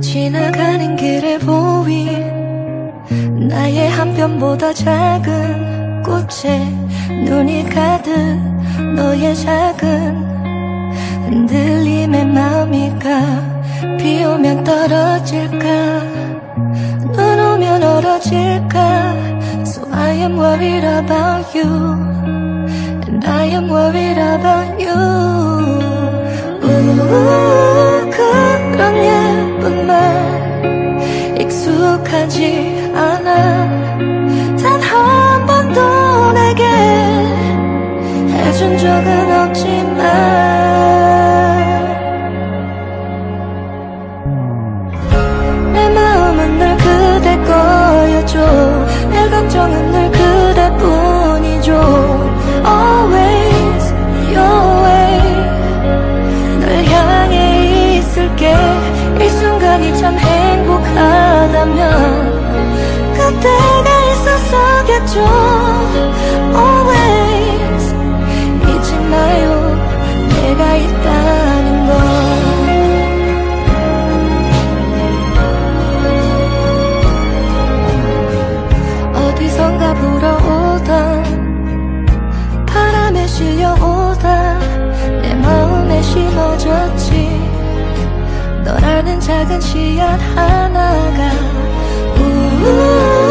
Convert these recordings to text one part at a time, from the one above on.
지나가는 길에 보인 나의 한 편보다 작은 꽃에 눈이 가득 너의 작은 흔들림의 마음이 가 비 오면 떨어질까 눈 오면 얼어질까 So I am worried about you And I am worried about you 내 마음은 늘 그대 거여줘. 내 걱정은 늘 그대뿐이죠. Always your way 널 향해 있을게. 이 순간이 참 행복하다면 그때가 있었어겠죠 심어졌지. 너라는 작은 씨앗 하나가 우햇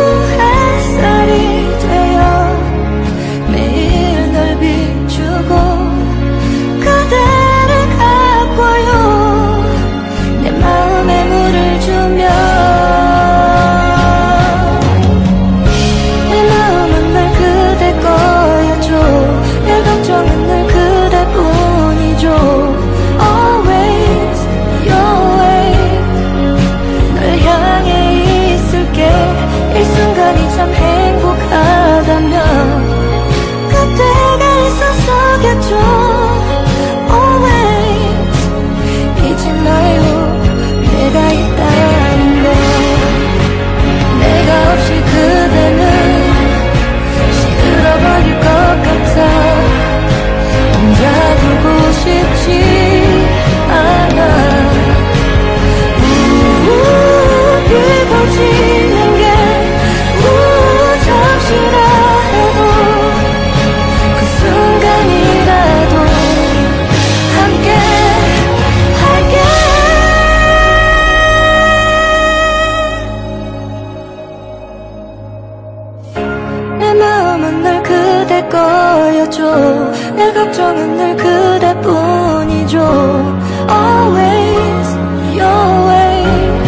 참 행복하다면 그때 내 걱정은 늘 그대뿐이죠 Always your way